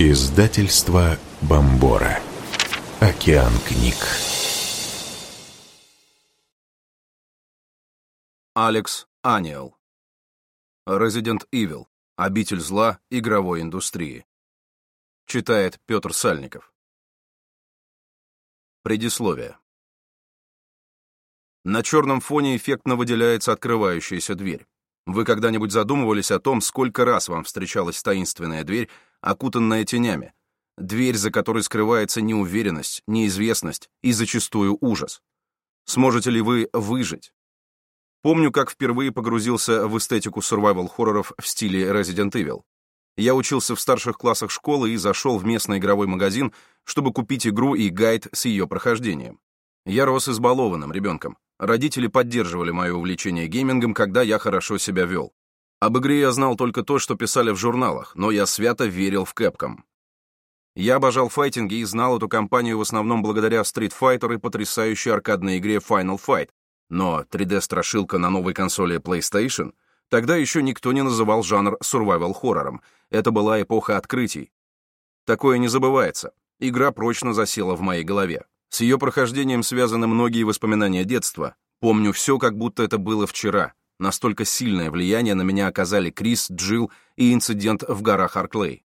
Издательство Бомбора. Океан книг. Алекс Аниэл. Resident Evil. Обитель зла игровой индустрии. Читает Петр Сальников. Предисловие. На черном фоне эффектно выделяется открывающаяся дверь. Вы когда-нибудь задумывались о том, сколько раз вам встречалась таинственная дверь, окутанная тенями? Дверь, за которой скрывается неуверенность, неизвестность и зачастую ужас. Сможете ли вы выжить? Помню, как впервые погрузился в эстетику survival-хорроров в стиле Resident Evil. Я учился в старших классах школы и зашел в местный игровой магазин, чтобы купить игру и гайд с ее прохождением. Я рос избалованным ребенком. Родители поддерживали мое увлечение геймингом, когда я хорошо себя вел. Об игре я знал только то, что писали в журналах, но я свято верил в Capcom. Я обожал файтинги и знал эту компанию в основном благодаря Street Fighter и потрясающей аркадной игре Final Fight, но 3D-страшилка на новой консоли PlayStation тогда еще никто не называл жанр survival-хоррором. Это была эпоха открытий. Такое не забывается. Игра прочно засела в моей голове. С ее прохождением связаны многие воспоминания детства. Помню все, как будто это было вчера. Настолько сильное влияние на меня оказали Крис, Джилл и инцидент в горах Арклей.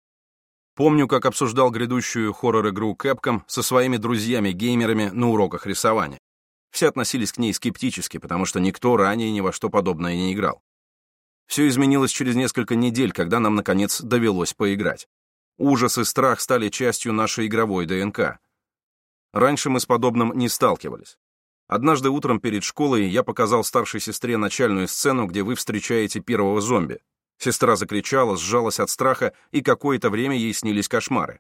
Помню, как обсуждал грядущую хоррор-игру Capcom со своими друзьями-геймерами на уроках рисования. Все относились к ней скептически, потому что никто ранее ни во что подобное не играл. Все изменилось через несколько недель, когда нам, наконец, довелось поиграть. Ужас и страх стали частью нашей игровой ДНК. Раньше мы с подобным не сталкивались. Однажды утром перед школой я показал старшей сестре начальную сцену, где вы встречаете первого зомби. Сестра закричала, сжалась от страха, и какое-то время ей снились кошмары.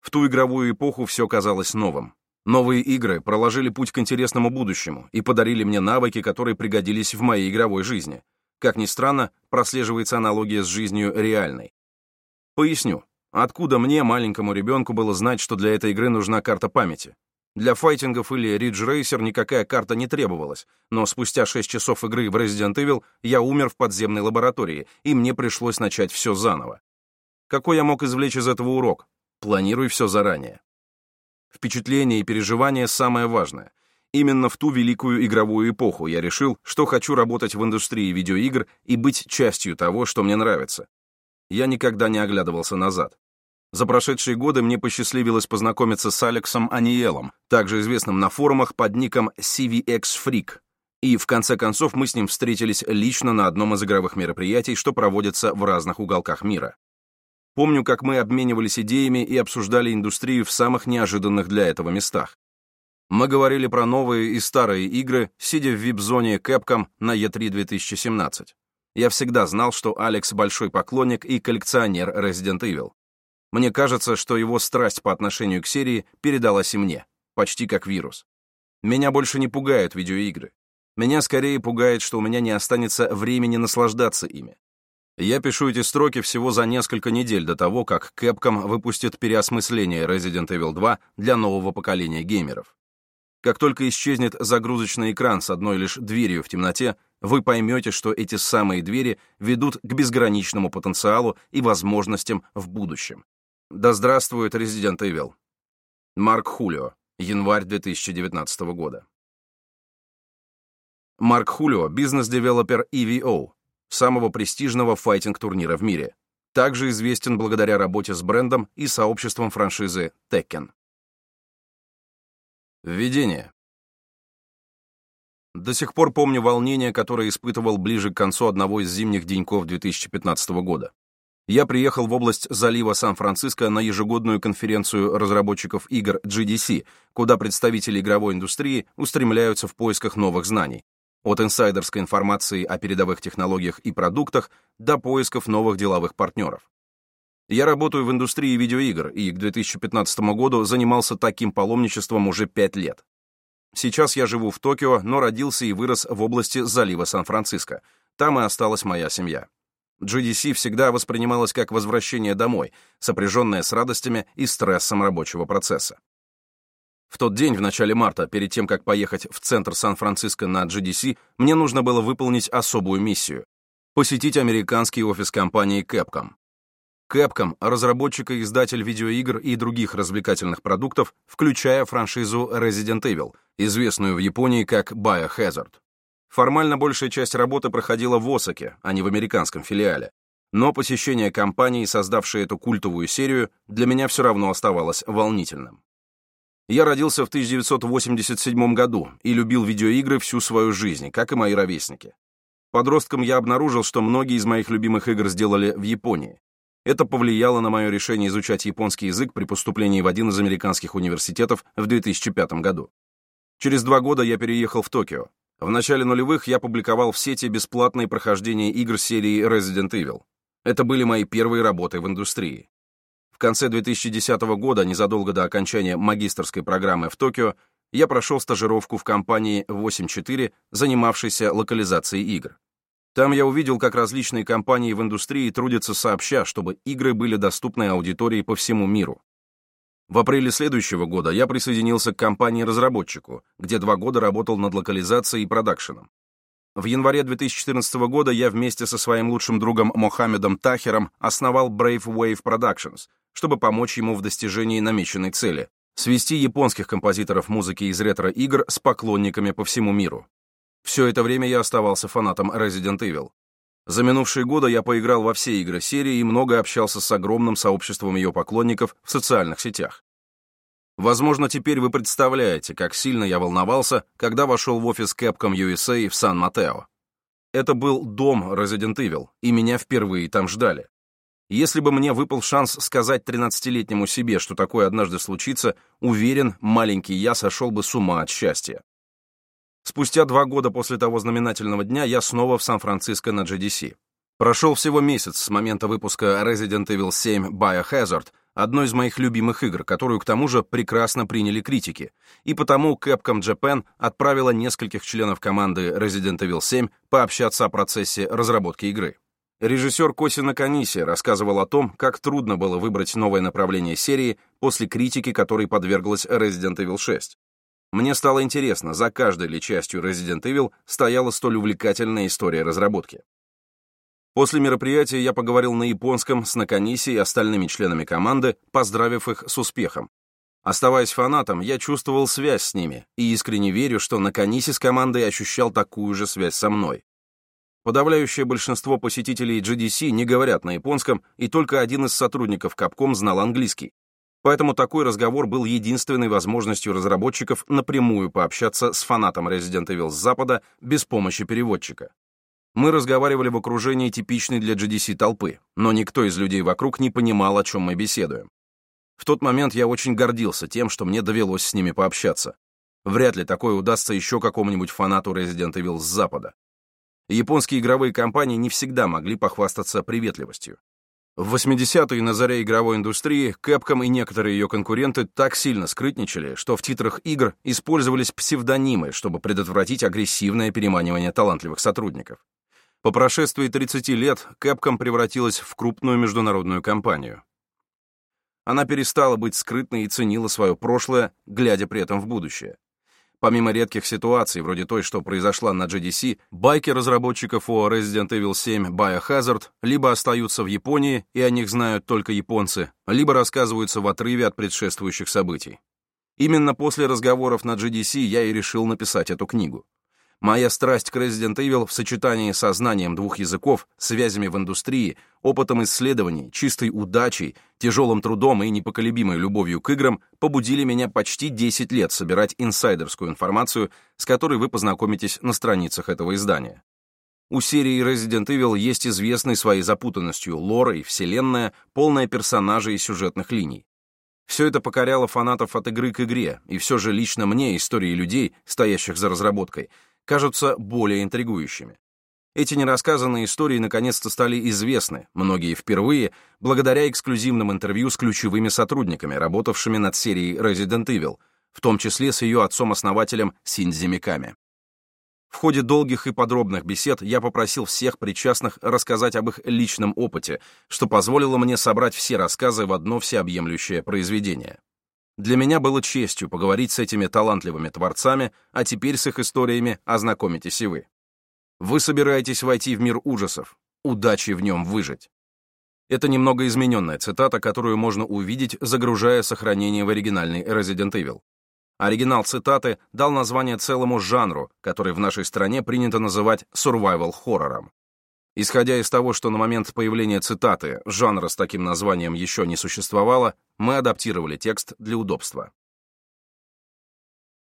В ту игровую эпоху все казалось новым. Новые игры проложили путь к интересному будущему и подарили мне навыки, которые пригодились в моей игровой жизни. Как ни странно, прослеживается аналогия с жизнью реальной. Поясню. Откуда мне, маленькому ребенку, было знать, что для этой игры нужна карта памяти? Для файтингов или Ridge Racer никакая карта не требовалась, но спустя 6 часов игры в Resident Evil я умер в подземной лаборатории, и мне пришлось начать все заново. Какой я мог извлечь из этого урок? Планируй все заранее. Впечатление и переживание самое важное. Именно в ту великую игровую эпоху я решил, что хочу работать в индустрии видеоигр и быть частью того, что мне нравится. Я никогда не оглядывался назад. За прошедшие годы мне посчастливилось познакомиться с Алексом Аниелом, также известным на форумах под ником CVX Freak. И в конце концов мы с ним встретились лично на одном из игровых мероприятий, что проводится в разных уголках мира. Помню, как мы обменивались идеями и обсуждали индустрию в самых неожиданных для этого местах. Мы говорили про новые и старые игры, сидя в вип-зоне Capcom на E3 2017. Я всегда знал, что Алекс большой поклонник и коллекционер Resident Evil. Мне кажется, что его страсть по отношению к серии передалась и мне, почти как вирус. Меня больше не пугают видеоигры. Меня скорее пугает, что у меня не останется времени наслаждаться ими. Я пишу эти строки всего за несколько недель до того, как Capcom выпустит переосмысление Resident Evil 2 для нового поколения геймеров. Как только исчезнет загрузочный экран с одной лишь дверью в темноте, вы поймете, что эти самые двери ведут к безграничному потенциалу и возможностям в будущем. Да здравствует Resident Evil. Марк Хулио. Январь 2019 года. Марк Хулио — бизнес-девелопер EVO, самого престижного файтинг-турнира в мире. Также известен благодаря работе с брендом и сообществом франшизы Tekken. Введение. До сих пор помню волнение, которое испытывал ближе к концу одного из зимних деньков 2015 года я приехал в область залива Сан-Франциско на ежегодную конференцию разработчиков игр GDC, куда представители игровой индустрии устремляются в поисках новых знаний. От инсайдерской информации о передовых технологиях и продуктах до поисков новых деловых партнеров. Я работаю в индустрии видеоигр и к 2015 году занимался таким паломничеством уже пять лет. Сейчас я живу в Токио, но родился и вырос в области залива Сан-Франциско. Там и осталась моя семья. GDC всегда воспринималось как возвращение домой, сопряженное с радостями и стрессом рабочего процесса. В тот день, в начале марта, перед тем, как поехать в центр Сан-Франциско на GDC, мне нужно было выполнить особую миссию — посетить американский офис компании Capcom. Capcom — разработчик и издатель видеоигр и других развлекательных продуктов, включая франшизу Resident Evil, известную в Японии как Biohazard. Формально большая часть работы проходила в Осаке, а не в американском филиале. Но посещение компании, создавшей эту культовую серию, для меня все равно оставалось волнительным. Я родился в 1987 году и любил видеоигры всю свою жизнь, как и мои ровесники. Подростком я обнаружил, что многие из моих любимых игр сделали в Японии. Это повлияло на мое решение изучать японский язык при поступлении в один из американских университетов в 2005 году. Через два года я переехал в Токио, в начале нулевых я публиковал в сети бесплатные прохождения игр серии Resident Evil. Это были мои первые работы в индустрии. В конце 2010 года, незадолго до окончания магистрской программы в Токио, я прошел стажировку в компании 84, занимавшейся локализацией игр. Там я увидел, как различные компании в индустрии трудятся сообща, чтобы игры были доступны аудитории по всему миру. В апреле следующего года я присоединился к компании-разработчику, где два года работал над локализацией и продакшеном. В январе 2014 года я вместе со своим лучшим другом Мохаммедом Тахером основал Brave Wave Productions, чтобы помочь ему в достижении намеченной цели — свести японских композиторов музыки из ретро-игр с поклонниками по всему миру. Все это время я оставался фанатом Resident Evil. За минувшие годы я поиграл во все игры серии и много общался с огромным сообществом ее поклонников в социальных сетях. Возможно, теперь вы представляете, как сильно я волновался, когда вошел в офис Capcom USA в Сан-Матео. Это был дом Resident Evil, и меня впервые там ждали. Если бы мне выпал шанс сказать 13-летнему себе, что такое однажды случится, уверен, маленький я сошел бы с ума от счастья. Спустя два года после того знаменательного дня я снова в Сан-Франциско на GDC. Прошел всего месяц с момента выпуска Resident Evil 7 Biohazard, одной из моих любимых игр, которую к тому же прекрасно приняли критики, и потому Capcom Japan отправила нескольких членов команды Resident Evil 7 пообщаться о процессе разработки игры. Режиссер Коси Наканиси рассказывал о том, как трудно было выбрать новое направление серии после критики, которой подверглась Resident Evil 6. Мне стало интересно, за каждой ли частью Resident Evil стояла столь увлекательная история разработки. После мероприятия я поговорил на японском с Наканиси и остальными членами команды, поздравив их с успехом. Оставаясь фанатом, я чувствовал связь с ними и искренне верю, что Наканиси с командой ощущал такую же связь со мной. Подавляющее большинство посетителей GDC не говорят на японском, и только один из сотрудников Capcom знал английский. Поэтому такой разговор был единственной возможностью разработчиков напрямую пообщаться с фанатом Resident Evil с Запада без помощи переводчика. Мы разговаривали в окружении типичной для GDC толпы, но никто из людей вокруг не понимал, о чем мы беседуем. В тот момент я очень гордился тем, что мне довелось с ними пообщаться. Вряд ли такое удастся еще какому-нибудь фанату Resident Evil с Запада. Японские игровые компании не всегда могли похвастаться приветливостью. В 80-е на заре игровой индустрии Capcom и некоторые ее конкуренты так сильно скрытничали, что в титрах игр использовались псевдонимы, чтобы предотвратить агрессивное переманивание талантливых сотрудников. По прошествии 30 лет Capcom превратилась в крупную международную компанию. Она перестала быть скрытной и ценила свое прошлое, глядя при этом в будущее. Помимо редких ситуаций, вроде той, что произошла на GDC, байки разработчиков о Resident Evil 7 Biohazard либо остаются в Японии, и о них знают только японцы, либо рассказываются в отрыве от предшествующих событий. Именно после разговоров на GDC я и решил написать эту книгу. Моя страсть к Resident Evil в сочетании со знанием двух языков, связями в индустрии, опытом исследований, чистой удачей, тяжелым трудом и непоколебимой любовью к играм побудили меня почти 10 лет собирать инсайдерскую информацию, с которой вы познакомитесь на страницах этого издания. У серии Resident Evil есть известный своей запутанностью лор и вселенная, полная персонажей и сюжетных линий. Все это покоряло фанатов от игры к игре, и все же лично мне истории людей, стоящих за разработкой, кажутся более интригующими. Эти нерассказанные истории наконец-то стали известны, многие впервые, благодаря эксклюзивным интервью с ключевыми сотрудниками, работавшими над серией Resident Evil, в том числе с ее отцом-основателем Синдзи Миками. В ходе долгих и подробных бесед я попросил всех причастных рассказать об их личном опыте, что позволило мне собрать все рассказы в одно всеобъемлющее произведение. Для меня было честью поговорить с этими талантливыми творцами, а теперь с их историями ознакомитесь и вы. Вы собираетесь войти в мир ужасов. Удачи в нем выжить. Это немного измененная цитата, которую можно увидеть, загружая сохранение в оригинальный Resident Evil. Оригинал цитаты дал название целому жанру, который в нашей стране принято называть survival-хоррором. Исходя из того, что на момент появления цитаты жанра с таким названием еще не существовало, мы адаптировали текст для удобства.